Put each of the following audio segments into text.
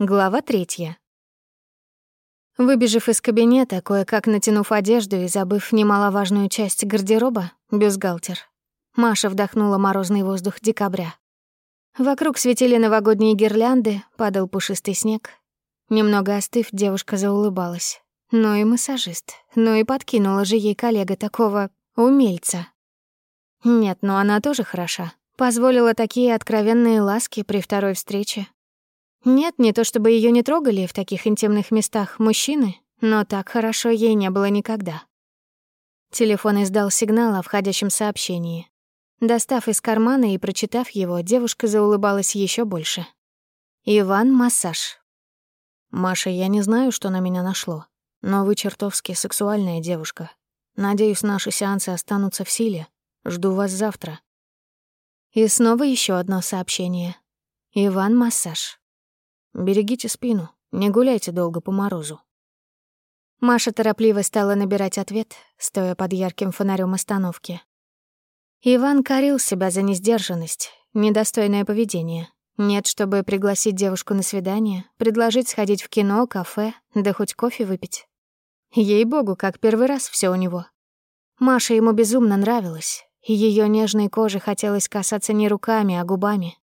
Глава третья. Выбежав из кабинета, кое-как натянув одежду и забыв немаловажную часть гардероба, бюстгальтер, Маша вдохнула морозный воздух декабря. Вокруг светили новогодние гирлянды, падал пушистый снег. Немного остыв, девушка заулыбалась. Ну и массажист. Ну и подкинула же ей коллега такого умельца. Нет, но она тоже хороша. Позволила такие откровенные ласки при второй встрече, нет, не то чтобы ее не трогали в таких интимных местах мужчины, но так хорошо ей не было никогда. Телефон издал сигнал о входящем сообщении. Достав из кармана и прочитав его, девушка заулыбалась еще больше. «Иван Массаж». «Маша, я не знаю, что на меня нашло, но вы чертовски сексуальная девушка. Надеюсь, наши сеансы останутся в силе. Жду вас завтра». И снова еще одно сообщение. «Иван Массаж». Берегите спину, не гуляйте долго по морозу. Маша торопливо стала набирать ответ, стоя под ярким фонарем остановки. Иван корил себя за несдержанность, недостойное поведение. Нет, чтобы пригласить девушку на свидание, предложить сходить в кино, кафе, да хоть кофе выпить. Ей-богу, как первый раз все у него. Маша ему безумно нравилась, и ее нежной коже хотелось касаться не руками, а губами.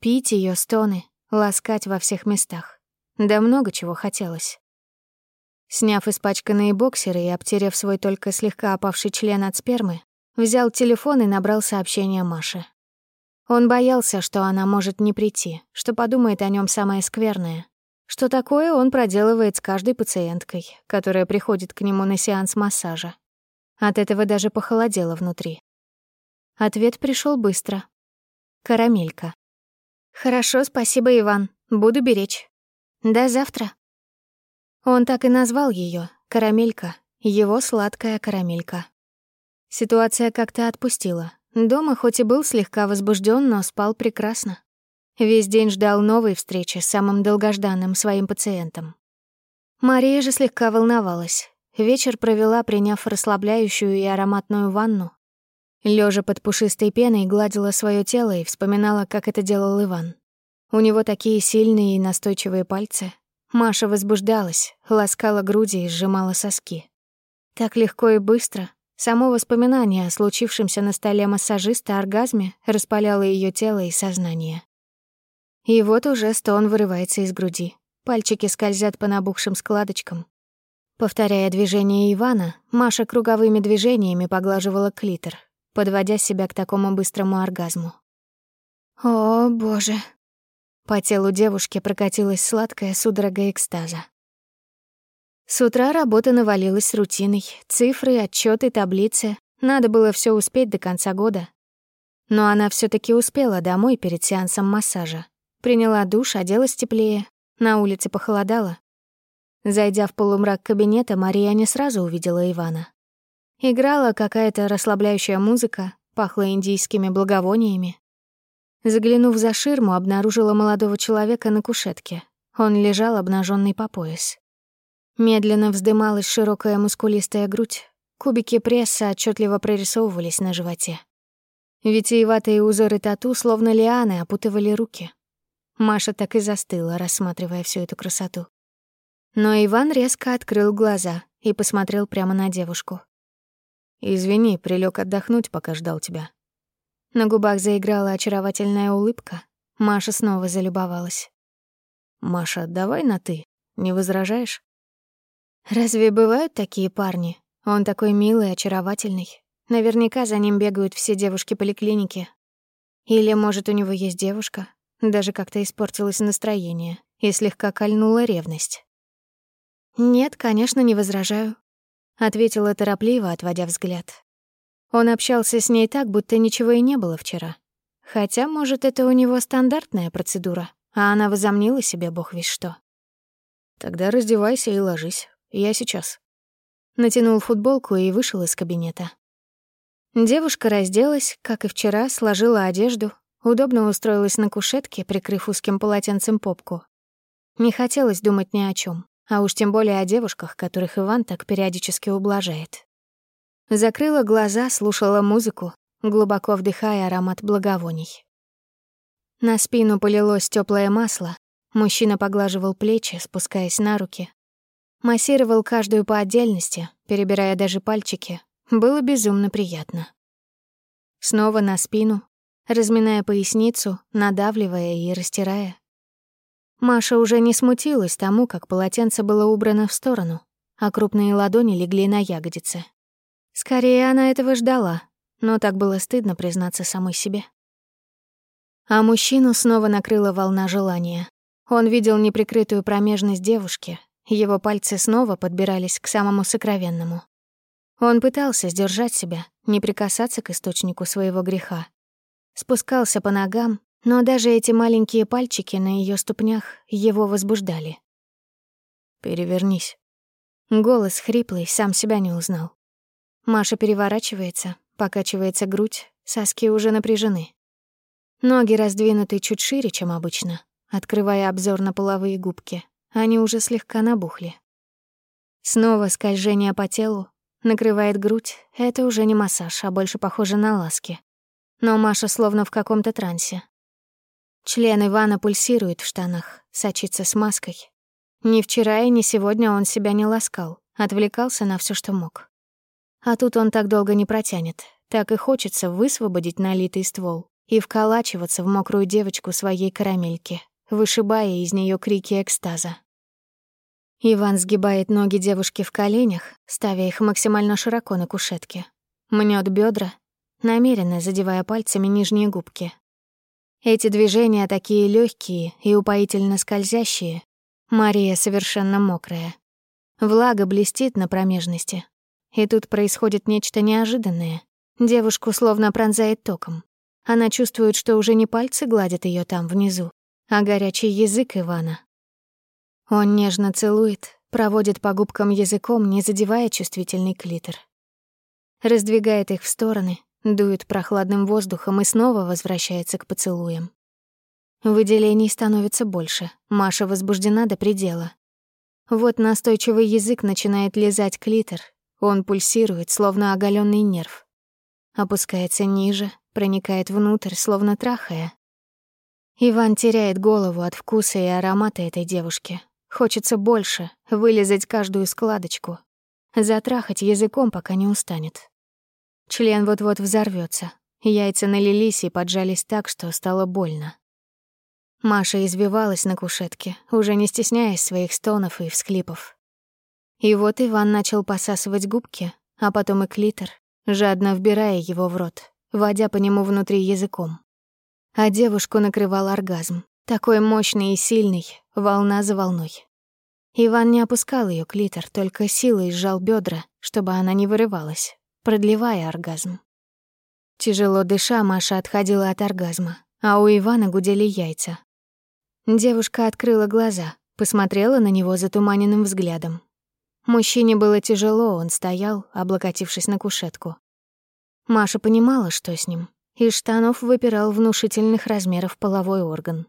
Пить ее стоны, ласкать во всех местах. Да много чего хотелось. Сняв испачканные боксеры и обтерев свой только слегка опавший член от спермы, взял телефон и набрал сообщение Маше. Он боялся, что она может не прийти, что подумает о нем самое скверное. Что такое он проделывает с каждой пациенткой, которая приходит к нему на сеанс массажа. От этого даже похолодело внутри. Ответ пришел быстро. Карамелька. «Хорошо, спасибо, Иван. Буду беречь. До завтра». Он так и назвал ее Карамелька, его сладкая карамелька. Ситуация как-то отпустила. Дома хоть и был слегка возбужден, но спал прекрасно. Весь день ждал новой встречи с самым долгожданным своим пациентом. Мария же слегка волновалась. Вечер провела, приняв расслабляющую и ароматную ванну, Лежа под пушистой пеной гладила свое тело и вспоминала, как это делал Иван. У него такие сильные и настойчивые пальцы. Маша возбуждалась, ласкала груди и сжимала соски. Так легко и быстро. Само воспоминание о случившемся на столе массажиста оргазме распаляло ее тело и сознание. И вот уже стон вырывается из груди. Пальчики скользят по набухшим складочкам. Повторяя движение Ивана, Маша круговыми движениями поглаживала клитор, подводя себя к такому быстрому оргазму. «О, боже!» По телу девушки прокатилась сладкая судорога экстаза. С утра работа навалилась рутиной. Цифры, отчеты, таблицы. Надо было все успеть до конца года. Но она все таки успела домой перед сеансом массажа. Приняла душ, оделась теплее. На улице похолодало. Зайдя в полумрак кабинета, Мария не сразу увидела Ивана. Играла какая-то расслабляющая музыка, пахло индийскими благовониями. Заглянув за ширму, обнаружила молодого человека на кушетке. Он лежал обнаженный по пояс. Медленно вздымалась широкая мускулистая грудь. Кубики пресса отчетливо прорисовывались на животе. Витиеватые узоры тату, словно лианы, опутывали руки. Маша так и застыла, рассматривая всю эту красоту. Но Иван резко открыл глаза и посмотрел прямо на девушку. «Извини, прилег отдохнуть, пока ждал тебя». На губах заиграла очаровательная улыбка. Маша снова залюбовалась. «Маша, давай на «ты». Не возражаешь?» «Разве бывают такие парни? Он такой милый, очаровательный. Наверняка за ним бегают все девушки поликлиники. Или, может, у него есть девушка? Даже как-то испортилось настроение и слегка кольнула ревность. Нет, конечно, не возражаю. — ответила торопливо, отводя взгляд. Он общался с ней так, будто ничего и не было вчера. Хотя, может, это у него стандартная процедура, а она возомнила себе бог весь что. «Тогда раздевайся и ложись. Я сейчас». Натянул футболку и вышел из кабинета. Девушка разделась, как и вчера, сложила одежду, удобно устроилась на кушетке, прикрыв узким полотенцем попку. Не хотелось думать ни о чем а уж тем более о девушках, которых Иван так периодически ублажает. Закрыла глаза, слушала музыку, глубоко вдыхая аромат благовоний. На спину полилось теплое масло. Мужчина поглаживал плечи, спускаясь на руки. Массировал каждую по отдельности, перебирая даже пальчики. Было безумно приятно. Снова на спину, разминая поясницу, надавливая и растирая. Маша уже не смутилась тому, как полотенце было убрано в сторону, а крупные ладони легли на ягодицы. Скорее, она этого ждала, но так было стыдно признаться самой себе. А мужчину снова накрыла волна желания. Он видел неприкрытую промежность девушки, его пальцы снова подбирались к самому сокровенному. Он пытался сдержать себя, не прикасаться к источнику своего греха. Спускался по ногам, но даже эти маленькие пальчики на ее ступнях его возбуждали. «Перевернись». Голос хриплый, сам себя не узнал. Маша переворачивается, покачивается грудь, соски уже напряжены. Ноги раздвинуты чуть шире, чем обычно, открывая обзор на половые губки. Они уже слегка набухли. Снова скольжение по телу, накрывает грудь. Это уже не массаж, а больше похоже на ласки. Но Маша словно в каком-то трансе. Член Ивана пульсирует в штанах, сочится смазкой. Ни вчера и ни сегодня он себя не ласкал, отвлекался на все, что мог. А тут он так долго не протянет. Так и хочется высвободить налитый ствол и вколачиваться в мокрую девочку своей карамельки, вышибая из нее крики экстаза. Иван сгибает ноги девушки в коленях, ставя их максимально широко на кушетке. Мнёт бедра, намеренно задевая пальцами нижние губки. Эти движения такие легкие и упоительно скользящие. Мария совершенно мокрая. Влага блестит на промежности. И тут происходит нечто неожиданное. Девушку словно пронзает током. Она чувствует, что уже не пальцы гладят ее там внизу, а горячий язык Ивана. Он нежно целует, проводит по губкам языком, не задевая чувствительный клитор. Раздвигает их в стороны, дует прохладным воздухом и снова возвращается к поцелуям. Выделений становится больше, Маша возбуждена до предела. Вот настойчивый язык начинает лизать клитор, он пульсирует, словно оголенный нерв. Опускается ниже, проникает внутрь, словно трахая. Иван теряет голову от вкуса и аромата этой девушки. Хочется больше, вылезать каждую складочку, затрахать языком, пока не устанет. Член вот-вот взорвется. Яйца налились и поджались так, что стало больно. Маша извивалась на кушетке, уже не стесняясь своих стонов и всклипов. И вот Иван начал посасывать губки, а потом и клитор, жадно вбирая его в рот водя по нему внутри языком. А девушку накрывал оргазм, такой мощный и сильный, волна за волной. Иван не опускал ее клитор, только силой сжал бедра, чтобы она не вырывалась, продлевая оргазм. Тяжело дыша, Маша отходила от оргазма, а у Ивана гудели яйца. Девушка открыла глаза, посмотрела на него затуманенным взглядом. Мужчине было тяжело, он стоял, облокотившись на кушетку. Маша понимала, что с ним. Из штанов выпирал внушительных размеров половой орган.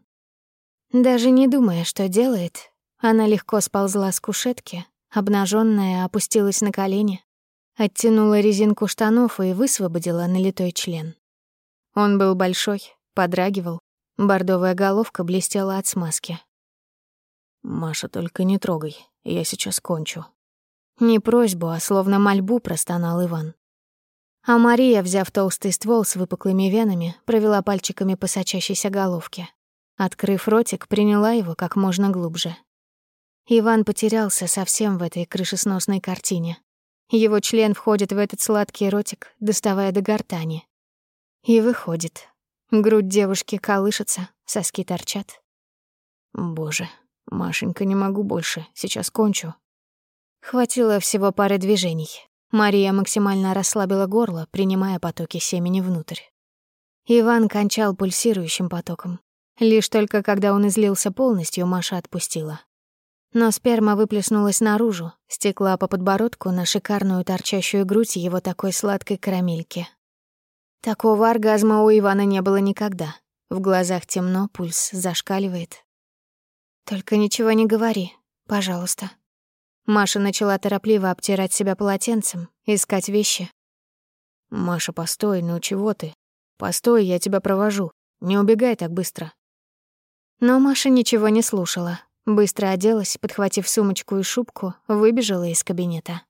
Даже не думая, что делает, она легко сползла с кушетки, обнаженная опустилась на колени, оттянула резинку штанов и высвободила налитой член. Он был большой, подрагивал, бордовая головка блестела от смазки. «Маша, только не трогай, я сейчас кончу». Не просьбу, а словно мольбу простонал Иван. А Мария, взяв толстый ствол с выпуклыми венами, провела пальчиками по сочащейся головке. Открыв ротик, приняла его как можно глубже. Иван потерялся совсем в этой крышесносной картине. Его член входит в этот сладкий ротик, доставая до гортани. И выходит. Грудь девушки колышется, соски торчат. Боже, Машенька, не могу больше, сейчас кончу. Хватило всего пары движений. Мария максимально расслабила горло, принимая потоки семени внутрь. Иван кончал пульсирующим потоком. Лишь только когда он излился полностью, Маша отпустила. Но сперма выплеснулась наружу, стекла по подбородку на шикарную торчащую грудь его такой сладкой карамельки. Такого оргазма у Ивана не было никогда. В глазах темно, пульс зашкаливает. «Только ничего не говори, пожалуйста», Маша начала торопливо обтирать себя полотенцем, искать вещи. «Маша, постой, ну чего ты? Постой, я тебя провожу. Не убегай так быстро». Но Маша ничего не слушала. Быстро оделась, подхватив сумочку и шубку, выбежала из кабинета.